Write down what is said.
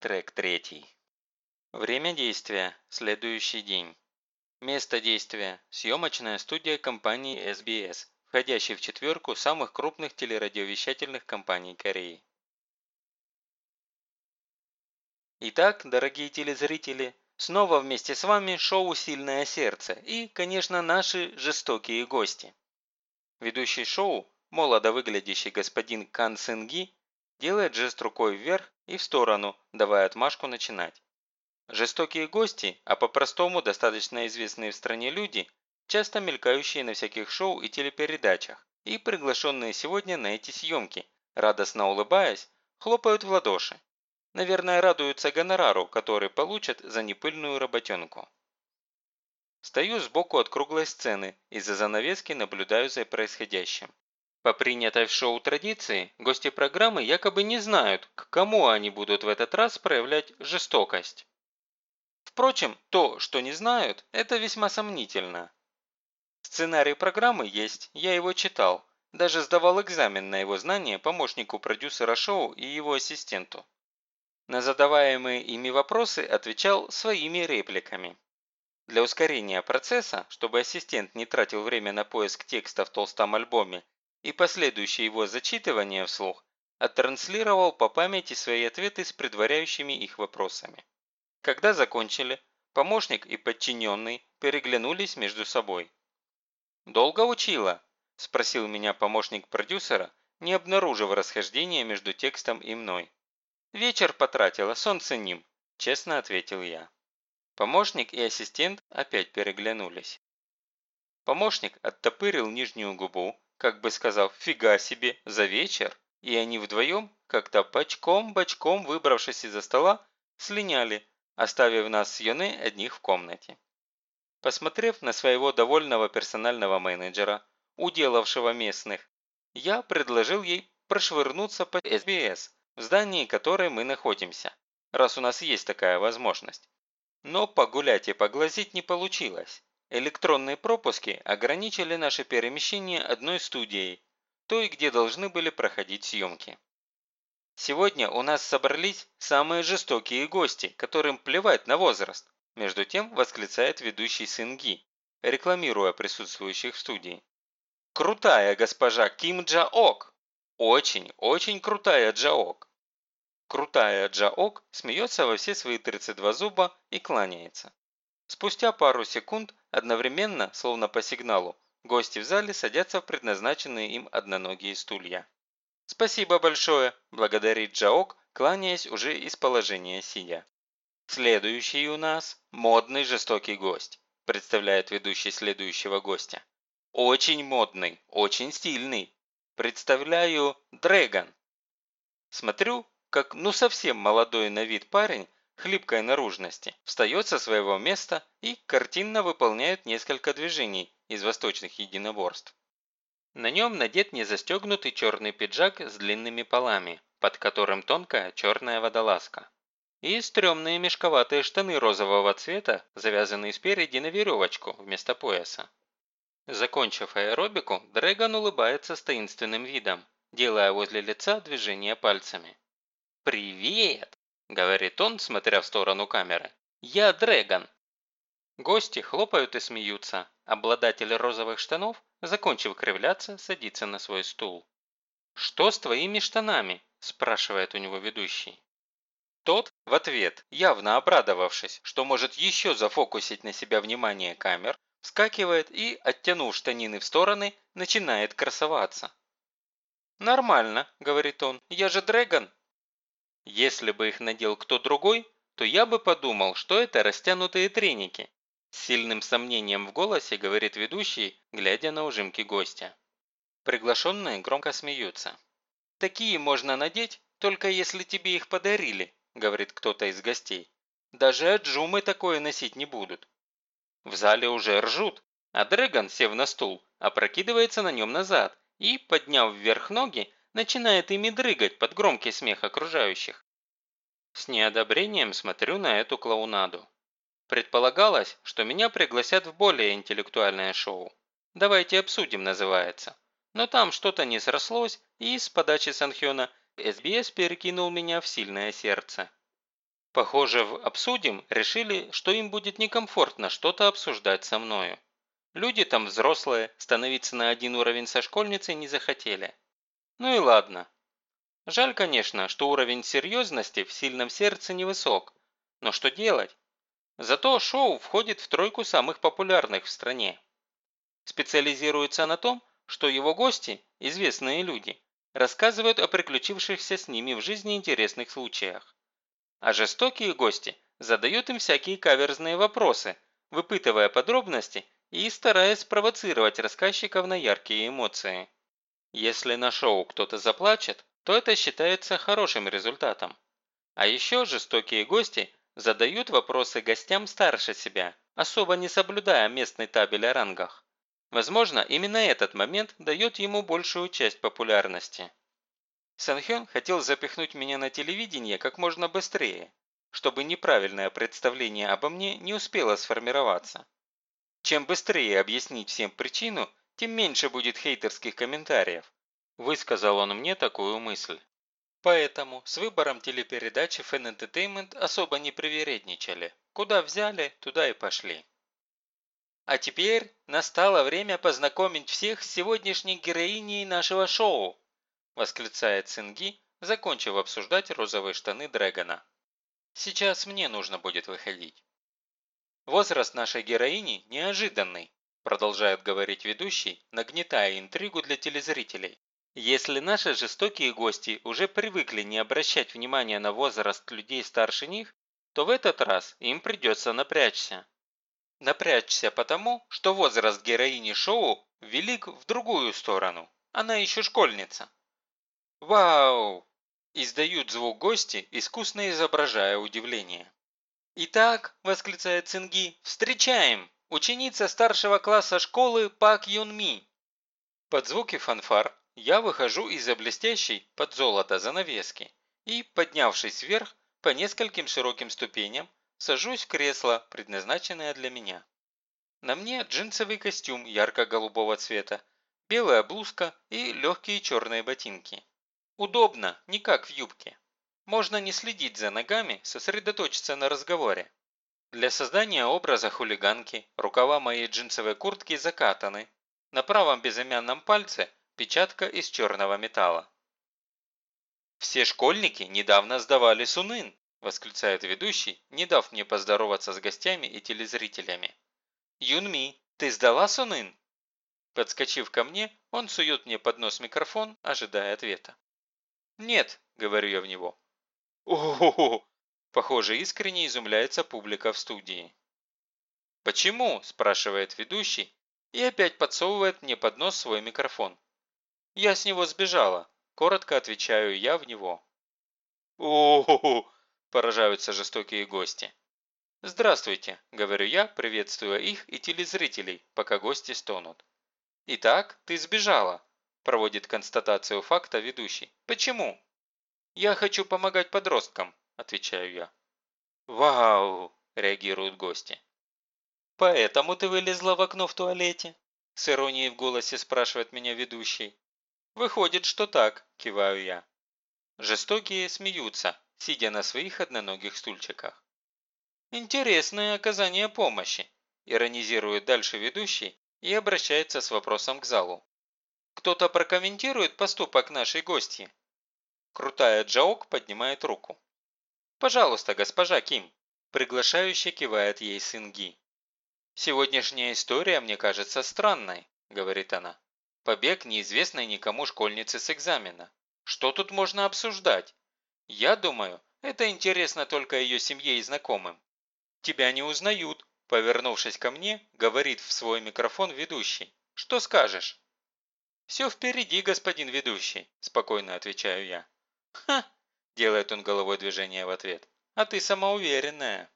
Трек третий. Время действия – следующий день. Место действия – съемочная студия компании SBS, входящей в четверку самых крупных телерадиовещательных компаний Кореи. Итак, дорогие телезрители, снова вместе с вами шоу «Сильное сердце» и, конечно, наши жестокие гости. Ведущий шоу, молодо выглядящий господин Кан Сынги, делает жест рукой вверх и в сторону, давая отмашку начинать. Жестокие гости, а по-простому достаточно известные в стране люди, часто мелькающие на всяких шоу и телепередачах, и приглашенные сегодня на эти съемки, радостно улыбаясь, хлопают в ладоши. Наверное, радуются гонорару, который получат за непыльную работенку. Стою сбоку от круглой сцены и за занавески наблюдаю за происходящим. По принятой в шоу традиции, гости программы якобы не знают, к кому они будут в этот раз проявлять жестокость. Впрочем, то, что не знают, это весьма сомнительно. Сценарий программы есть, я его читал, даже сдавал экзамен на его знание помощнику продюсера шоу и его ассистенту. На задаваемые ими вопросы отвечал своими репликами. Для ускорения процесса, чтобы ассистент не тратил время на поиск текста в толстом альбоме и последующее его зачитывание вслух, оттранслировал по памяти свои ответы с предваряющими их вопросами. Когда закончили, помощник и подчиненный переглянулись между собой. «Долго учила?» – спросил меня помощник продюсера, не обнаружив расхождения между текстом и мной. «Вечер потратила, солнце ним», – честно ответил я. Помощник и ассистент опять переглянулись. Помощник оттопырил нижнюю губу, как бы сказав «фига себе, за вечер», и они вдвоем, как-то бочком-бочком выбравшись из-за стола, слиняли, оставив нас с Йоне одних в комнате. Посмотрев на своего довольного персонального менеджера, уделавшего местных, я предложил ей прошвырнуться по СБС, в здании которой мы находимся, раз у нас есть такая возможность. Но погулять и поглазить не получилось. Электронные пропуски ограничили наше перемещение одной студией, той, где должны были проходить съемки. Сегодня у нас собрались самые жестокие гости, которым плевать на возраст, между тем восклицает ведущий сын Ги, рекламируя присутствующих в студии. Крутая госпожа Ким Джа Ок! Очень, очень крутая Джа Ок! Крутая Джа Ок смеется во все свои 32 зуба и кланяется. Спустя пару секунд, одновременно, словно по сигналу, гости в зале садятся в предназначенные им одноногие стулья. «Спасибо большое», – благодарит Джаок, кланяясь уже из положения сидя. «Следующий у нас – модный жестокий гость», – представляет ведущий следующего гостя. «Очень модный, очень стильный. Представляю Дрэгон». Смотрю, как ну совсем молодой на вид парень хлипкой наружности, встает со своего места и картинно выполняет несколько движений из восточных единоборств. На нем надет незастегнутый черный пиджак с длинными полами, под которым тонкая черная водолазка. И стрёмные мешковатые штаны розового цвета, завязанные спереди на веревочку вместо пояса. Закончив аэробику, Дрэгон улыбается с таинственным видом, делая возле лица движение пальцами. «Привет!» – говорит он, смотря в сторону камеры. «Я Дрэгон!» Гости хлопают и смеются. Обладатель розовых штанов, закончив кривляться, садится на свой стул. «Что с твоими штанами?» – спрашивает у него ведущий. Тот в ответ, явно обрадовавшись, что может еще зафокусить на себя внимание камер, вскакивает и, оттянув штанины в стороны, начинает красоваться. «Нормально», – говорит он, – «я же Дрэгон». Если бы их надел кто другой, то я бы подумал, что это растянутые треники. С сильным сомнением в голосе говорит ведущий, глядя на ужимки гостя. Приглашенные громко смеются. «Такие можно надеть, только если тебе их подарили», говорит кто-то из гостей. «Даже аджумы такое носить не будут». В зале уже ржут, а Дрэгон, сев на стул, опрокидывается на нем назад и, подняв вверх ноги, начинает ими дрыгать под громкий смех окружающих. С неодобрением смотрю на эту клоунаду. Предполагалось, что меня пригласят в более интеллектуальное шоу. «Давайте обсудим» называется. Но там что-то не срослось, и с подачи Санхёна СБС перекинул меня в сильное сердце. Похоже, в «Обсудим» решили, что им будет некомфортно что-то обсуждать со мною. Люди там взрослые, становиться на один уровень со школьницей не захотели. Ну и ладно. Жаль, конечно, что уровень серьезности в сильном сердце невысок. Но что делать? Зато шоу входит в тройку самых популярных в стране. Специализируется на том, что его гости, известные люди, рассказывают о приключившихся с ними в жизни интересных случаях. А жестокие гости задают им всякие каверзные вопросы, выпытывая подробности и стараясь спровоцировать рассказчиков на яркие эмоции. Если на шоу кто-то заплачет, то это считается хорошим результатом. А еще жестокие гости задают вопросы гостям старше себя, особо не соблюдая местный табель о рангах. Возможно, именно этот момент дает ему большую часть популярности. Санхён хотел запихнуть меня на телевидение как можно быстрее, чтобы неправильное представление обо мне не успело сформироваться. Чем быстрее объяснить всем причину, тем меньше будет хейтерских комментариев. Высказал он мне такую мысль. Поэтому с выбором телепередачи Fan Entertainment особо не привередничали. Куда взяли, туда и пошли. А теперь настало время познакомить всех с сегодняшней героиней нашего шоу, восклицает Цинги, закончив обсуждать розовые штаны Дрэгона. Сейчас мне нужно будет выходить. Возраст нашей героини неожиданный, продолжает говорить ведущий, нагнетая интригу для телезрителей. Если наши жестокие гости уже привыкли не обращать внимания на возраст людей старше них, то в этот раз им придется напрячься. Напрячься потому, что возраст героини шоу велик в другую сторону. Она еще школьница. «Вау!» – издают звук гости, искусно изображая удивление. «Итак», – восклицает Цинги, – «встречаем! Ученица старшего класса школы Пак Юн Ми». Под звуки фанфар я выхожу из-за блестящей под золото занавески и, поднявшись вверх по нескольким широким ступеням, сажусь в кресло, предназначенное для меня. На мне джинсовый костюм ярко-голубого цвета, белая блузка и легкие черные ботинки. Удобно, не как в юбке. Можно не следить за ногами, сосредоточиться на разговоре. Для создания образа хулиганки рукава моей джинсовой куртки закатаны. На правом безымянном пальце печатка из черного металла. «Все школьники недавно сдавали сунын», – восклицает ведущий, не дав мне поздороваться с гостями и телезрителями. «Юнми, ты сдала сунын?» Подскочив ко мне, он сует мне под нос микрофон, ожидая ответа. «Нет», – говорю я в него. «О-хо-хо!» – похоже, искренне изумляется публика в студии. «Почему?» – спрашивает ведущий и опять подсовывает мне под нос свой микрофон. «Я с него сбежала», – коротко отвечаю я в него. «О-хо-хо!» – поражаются жестокие гости. «Здравствуйте», – говорю я, приветствуя их и телезрителей, пока гости стонут. «Итак, ты сбежала», проводит констатацию факта ведущий. «Почему?» «Я хочу помогать подросткам», – отвечаю я. «Вау!» – реагируют гости. «Поэтому ты вылезла в окно в туалете?» – с иронией в голосе спрашивает меня ведущий. «Выходит, что так», – киваю я. Жестокие смеются, сидя на своих одноногих стульчиках. «Интересное оказание помощи», – иронизирует дальше ведущий и обращается с вопросом к залу. Кто-то прокомментирует поступок нашей гости?» Крутая Джаок поднимает руку. «Пожалуйста, госпожа Ким», – приглашающе кивает ей сын Ги. «Сегодняшняя история мне кажется странной», – говорит она. «Побег неизвестной никому школьницы с экзамена. Что тут можно обсуждать? Я думаю, это интересно только ее семье и знакомым. Тебя не узнают», – повернувшись ко мне, говорит в свой микрофон ведущий. «Что скажешь?» «Все впереди, господин ведущий», – спокойно отвечаю я. «Ха!» – делает он головой движение в ответ. «А ты самоуверенная».